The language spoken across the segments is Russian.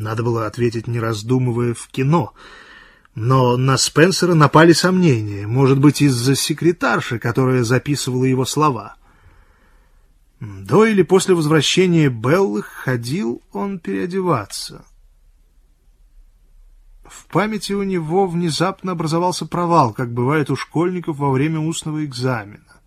Надо было ответить, не раздумывая, в кино. Но на Спенсера напали сомнения, может быть, из-за секретарши, которая записывала его слова. До или после возвращения Беллы ходил он переодеваться. В памяти у него внезапно образовался провал, как бывает у школьников во время устного экзамена.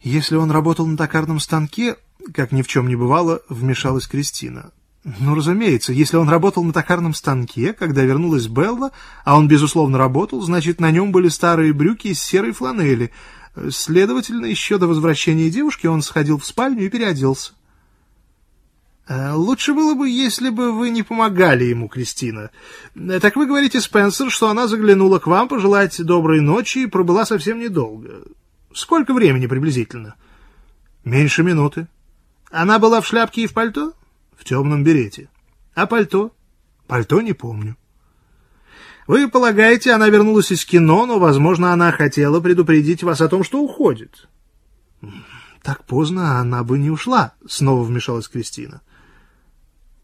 Если он работал на токарном станке, как ни в чем не бывало, вмешалась Кристина. Ну, разумеется, если он работал на токарном станке, когда вернулась Белла, а он, безусловно, работал, значит, на нем были старые брюки из серой фланели. Следовательно, еще до возвращения девушки он сходил в спальню и переоделся. Э, «Лучше было бы, если бы вы не помогали ему, Кристина. Э, так вы говорите, Спенсер, что она заглянула к вам пожелать доброй ночи и пробыла совсем недолго. Сколько времени приблизительно?» «Меньше минуты». «Она была в шляпке и в пальто?» «В темном берете». «А пальто?» «Пальто не помню». «Вы полагаете, она вернулась из кино, но, возможно, она хотела предупредить вас о том, что уходит?» «Так поздно она бы не ушла», — снова вмешалась Кристина.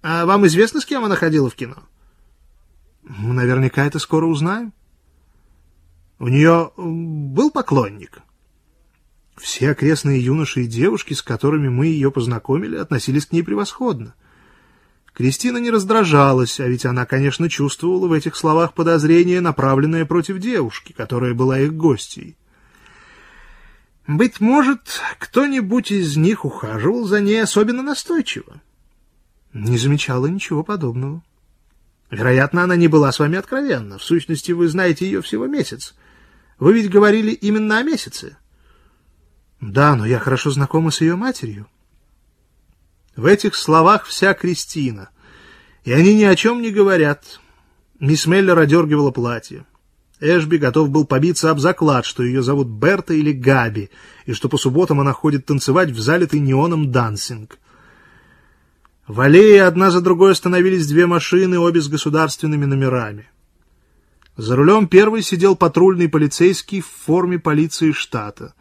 А вам известно, с кем она ходила в кино? Наверняка это скоро узнаем. У нее был поклонник. Все окрестные юноши и девушки, с которыми мы ее познакомили, относились к ней превосходно. Кристина не раздражалась, а ведь она, конечно, чувствовала в этих словах подозрение, направленное против девушки, которая была их гостьей. Быть может, кто-нибудь из них ухаживал за ней особенно настойчиво. Не замечала ничего подобного. Вероятно, она не была с вами откровенна. В сущности, вы знаете ее всего месяц. Вы ведь говорили именно о месяце. Да, но я хорошо знакома с ее матерью. В этих словах вся Кристина, и они ни о чем не говорят. Мисс Меллер одергивала платье. Эшби готов был побиться об заклад, что ее зовут Берта или Габи, и что по субботам она ходит танцевать в залитый неоном дансинг. В аллее одна за другой остановились две машины, обе с государственными номерами. За рулем первый сидел патрульный полицейский в форме полиции штата.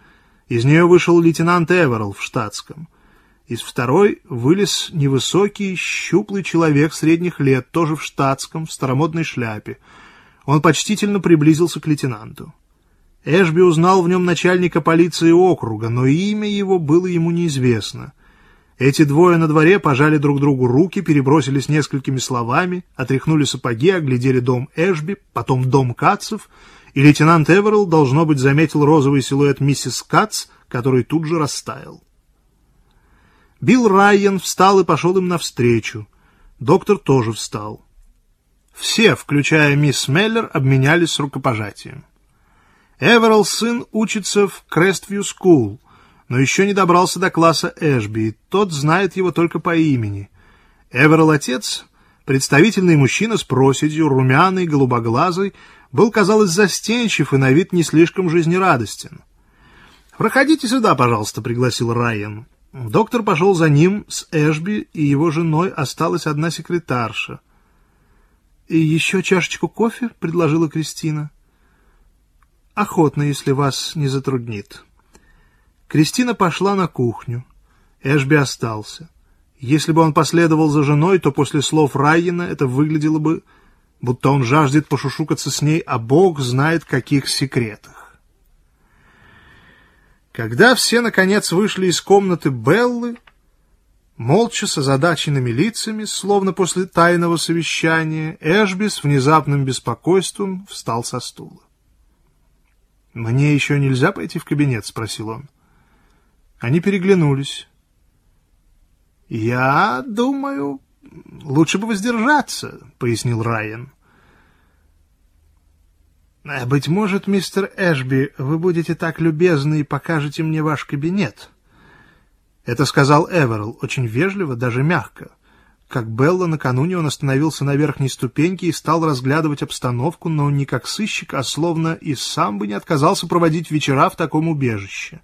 Из нее вышел лейтенант Эверл в штатском. Из второй вылез невысокий, щуплый человек средних лет, тоже в штатском, в старомодной шляпе. Он почтительно приблизился к лейтенанту. Эшби узнал в нем начальника полиции округа, но имя его было ему неизвестно. Эти двое на дворе пожали друг другу руки, перебросились несколькими словами, отряхнули сапоги, оглядели дом Эшби, потом дом Катцев, и лейтенант Эверилл, должно быть, заметил розовый силуэт миссис Кац, который тут же растаял. Билл Райан встал и пошел им навстречу. Доктор тоже встал. Все, включая мисс Меллер, обменялись рукопожатием. Эверилл сын учится в Крествью Скул — но еще не добрался до класса Эшби, и тот знает его только по имени. Эверл отец, представительный мужчина с проседью, румяный, голубоглазый, был, казалось, застенчив и на вид не слишком жизнерадостен. «Проходите сюда, пожалуйста», — пригласил Райан. Доктор пошел за ним с Эшби, и его женой осталась одна секретарша. «И еще чашечку кофе?» — предложила Кристина. «Охотно, если вас не затруднит». Кристина пошла на кухню. Эшби остался. Если бы он последовал за женой, то после слов Райена это выглядело бы, будто он жаждет пошушукаться с ней, а Бог знает каких секретах. Когда все, наконец, вышли из комнаты Беллы, молча с озадаченными лицами, словно после тайного совещания, Эшби с внезапным беспокойством встал со стула. «Мне еще нельзя пойти в кабинет?» — спросил он. Они переглянулись. «Я думаю, лучше бы воздержаться», — пояснил Райан. «А «Быть может, мистер Эшби, вы будете так любезны и покажете мне ваш кабинет?» Это сказал Эверл, очень вежливо, даже мягко. Как Белла, накануне он остановился на верхней ступеньке и стал разглядывать обстановку, но не как сыщик, а словно и сам бы не отказался проводить вечера в таком убежище.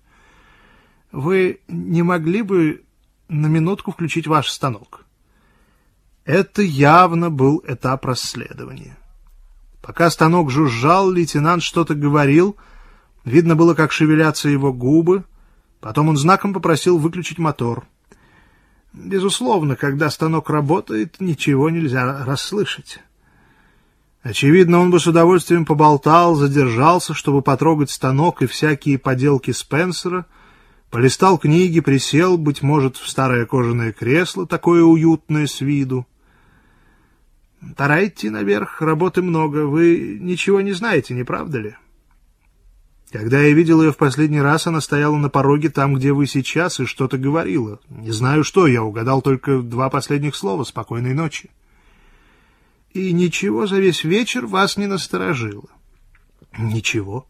Вы не могли бы на минутку включить ваш станок? Это явно был этап расследования. Пока станок жужжал, лейтенант что-то говорил, видно было, как шевелятся его губы, потом он знаком попросил выключить мотор. Безусловно, когда станок работает, ничего нельзя расслышать. Очевидно, он бы с удовольствием поболтал, задержался, чтобы потрогать станок и всякие поделки Спенсера, полистал книги, присел, быть может, в старое кожаное кресло, такое уютное с виду. Пора идти наверх, работы много, вы ничего не знаете, не правда ли? Когда я видел ее в последний раз, она стояла на пороге там, где вы сейчас, и что-то говорила. Не знаю что, я угадал только два последних слова «Спокойной ночи». И ничего за весь вечер вас не насторожило? Ничего.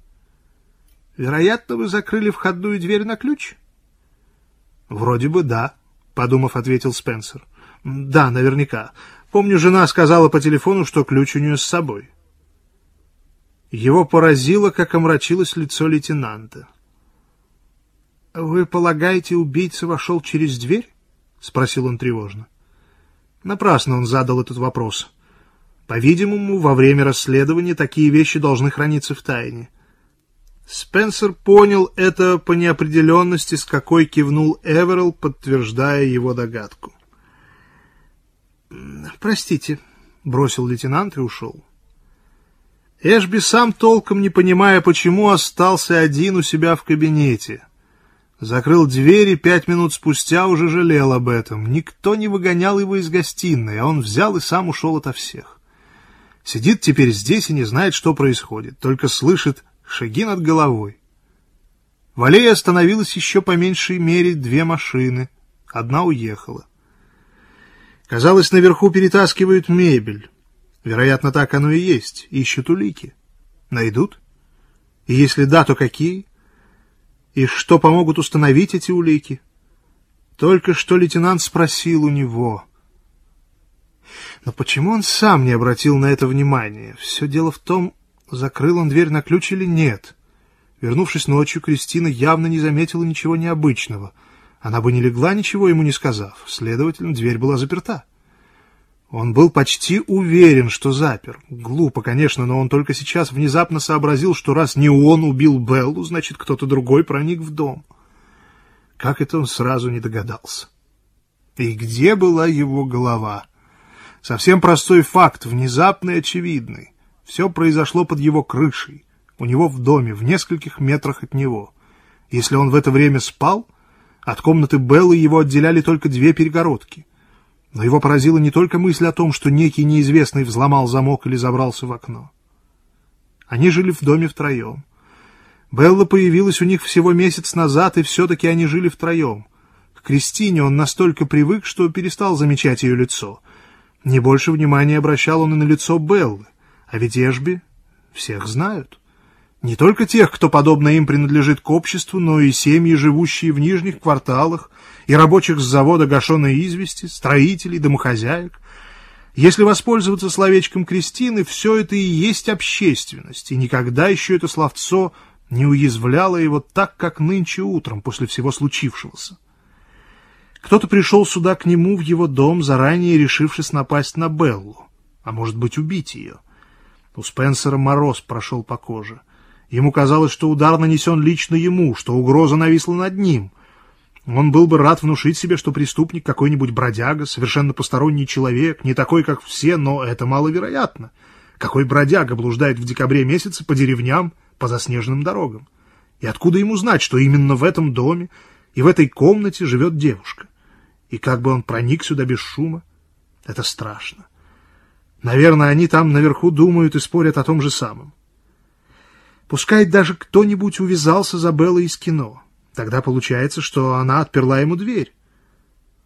Вероятно, вы закрыли входную дверь на ключ? Вроде бы да, подумав, ответил Спенсер. Да, наверняка. Помню, жена сказала по телефону, что ключ у нее с собой. Его поразило, как омрачилось лицо лейтенанта. «Вы полагаете, убийца вошел через дверь?» — спросил он тревожно. Напрасно он задал этот вопрос. По-видимому, во время расследования такие вещи должны храниться в тайне. Спенсер понял это по неопределенности, с какой кивнул Эверилл, подтверждая его догадку. «Простите», — бросил лейтенант и ушел. Эшби сам толком не понимая, почему остался один у себя в кабинете. Закрыл дверь и пять минут спустя уже жалел об этом. Никто не выгонял его из гостиной, а он взял и сам ушел ото всех. Сидит теперь здесь и не знает, что происходит, только слышит шаги над головой. В аллее остановилось еще по меньшей мере две машины. Одна уехала. Казалось, наверху перетаскивают мебель. Вероятно, так оно и есть. Ищут улики. Найдут? И если да, то какие? И что помогут установить эти улики? Только что лейтенант спросил у него. Но почему он сам не обратил на это внимания? Все дело в том, закрыл он дверь на ключ или нет. Вернувшись ночью, Кристина явно не заметила ничего необычного. Она бы не легла, ничего ему не сказав. Следовательно, дверь была заперта. Он был почти уверен, что запер. Глупо, конечно, но он только сейчас внезапно сообразил, что раз не он убил Беллу, значит, кто-то другой проник в дом. Как это он сразу не догадался? И где была его голова? Совсем простой факт, внезапный и очевидный. Все произошло под его крышей, у него в доме, в нескольких метрах от него. Если он в это время спал, от комнаты Беллы его отделяли только две перегородки — но его поразила не только мысль о том, что некий неизвестный взломал замок или забрался в окно. Они жили в доме втроем. Белла появилась у них всего месяц назад, и все-таки они жили втроем. К Кристине он настолько привык, что перестал замечать ее лицо. Не больше внимания обращал он и на лицо Беллы, а ведь Эшби всех знают. Не только тех, кто, подобно им, принадлежит к обществу, но и семьи, живущие в нижних кварталах, и рабочих с завода гашеной извести, строителей, домохозяек. Если воспользоваться словечком Кристины, все это и есть общественность, и никогда еще это словцо не уязвляло его так, как нынче утром, после всего случившегося. Кто-то пришел сюда к нему в его дом, заранее решившись напасть на Беллу, а может быть убить ее. У Спенсера мороз прошел по коже. Ему казалось, что удар нанесен лично ему, что угроза нависла над ним — он был бы рад внушить себе, что преступник какой-нибудь бродяга, совершенно посторонний человек, не такой, как все, но это маловероятно. Какой бродяга блуждает в декабре месяце по деревням, по заснеженным дорогам? И откуда ему знать, что именно в этом доме и в этой комнате живет девушка? И как бы он проник сюда без шума? Это страшно. Наверное, они там наверху думают и спорят о том же самом. Пускай даже кто-нибудь увязался за Беллой из кино — Тогда получается, что она отперла ему дверь.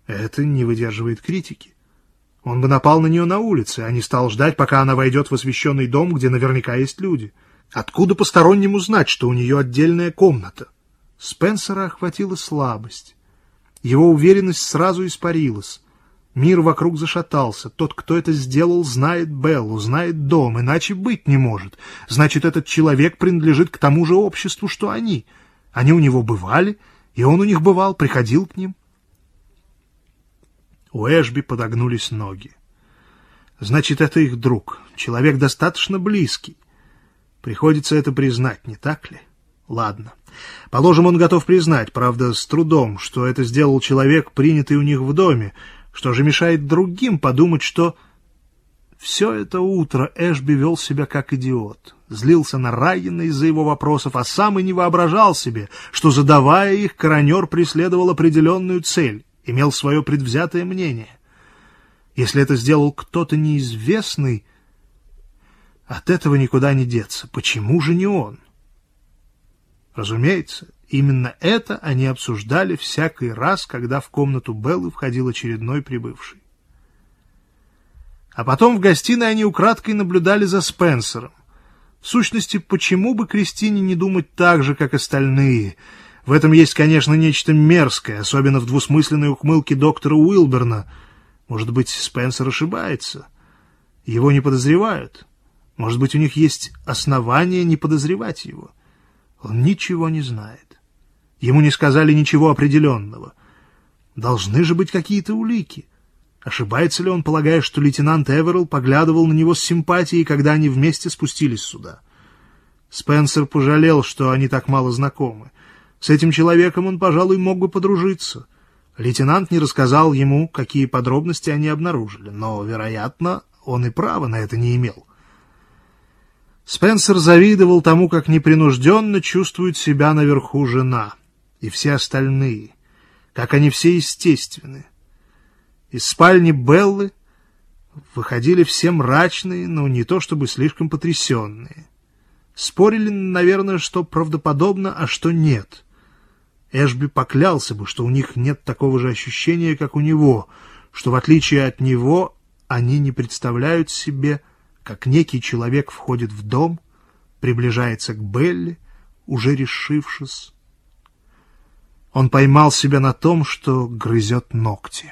Это не выдерживает критики. Он бы напал на нее на улице, а не стал ждать, пока она войдет в освещенный дом, где наверняка есть люди. Откуда постороннему знать, что у нее отдельная комната? Спенсера охватила слабость. Его уверенность сразу испарилась. Мир вокруг зашатался. Тот, кто это сделал, знает Беллу, знает дом, иначе быть не может. Значит, этот человек принадлежит к тому же обществу, что они — они у него бывали, и он у них бывал, приходил к ним. У Эшби подогнулись ноги. Значит, это их друг, человек достаточно близкий. Приходится это признать, не так ли? Ладно. Положим, он готов признать, правда, с трудом, что это сделал человек, принятый у них в доме. Что же мешает другим подумать, что... Все это утро Эшби вел себя как идиот. Злился на Райена из-за его вопросов, а сам и не воображал себе, что, задавая их, коронер преследовал определенную цель, имел свое предвзятое мнение. Если это сделал кто-то неизвестный, от этого никуда не деться. Почему же не он? Разумеется, именно это они обсуждали всякий раз, когда в комнату Беллы входил очередной прибывший. А потом в гостиной они украдкой наблюдали за Спенсером. В сущности, почему бы Кристине не думать так же, как остальные? В этом есть, конечно, нечто мерзкое, особенно в двусмысленной ухмылке доктора Уилберна. Может быть, Спенсер ошибается. Его не подозревают. Может быть, у них есть основания не подозревать его. Он ничего не знает. Ему не сказали ничего определенного. Должны же быть какие-то улики. Ошибается ли он, полагая, что лейтенант Эверилл поглядывал на него с симпатией, когда они вместе спустились сюда? Спенсер пожалел, что они так мало знакомы. С этим человеком он, пожалуй, мог бы подружиться. Лейтенант не рассказал ему, какие подробности они обнаружили, но, вероятно, он и права на это не имел. Спенсер завидовал тому, как непринужденно чувствует себя наверху жена и все остальные, как они все естественны. Из спальни Беллы выходили все мрачные, но не то чтобы слишком потрясенные. Спорили, наверное, что правдоподобно, а что нет. Эшби поклялся бы, что у них нет такого же ощущения, как у него, что, в отличие от него, они не представляют себе, как некий человек входит в дом, приближается к Белли, уже решившись. Он поймал себя на том, что грызет ногти.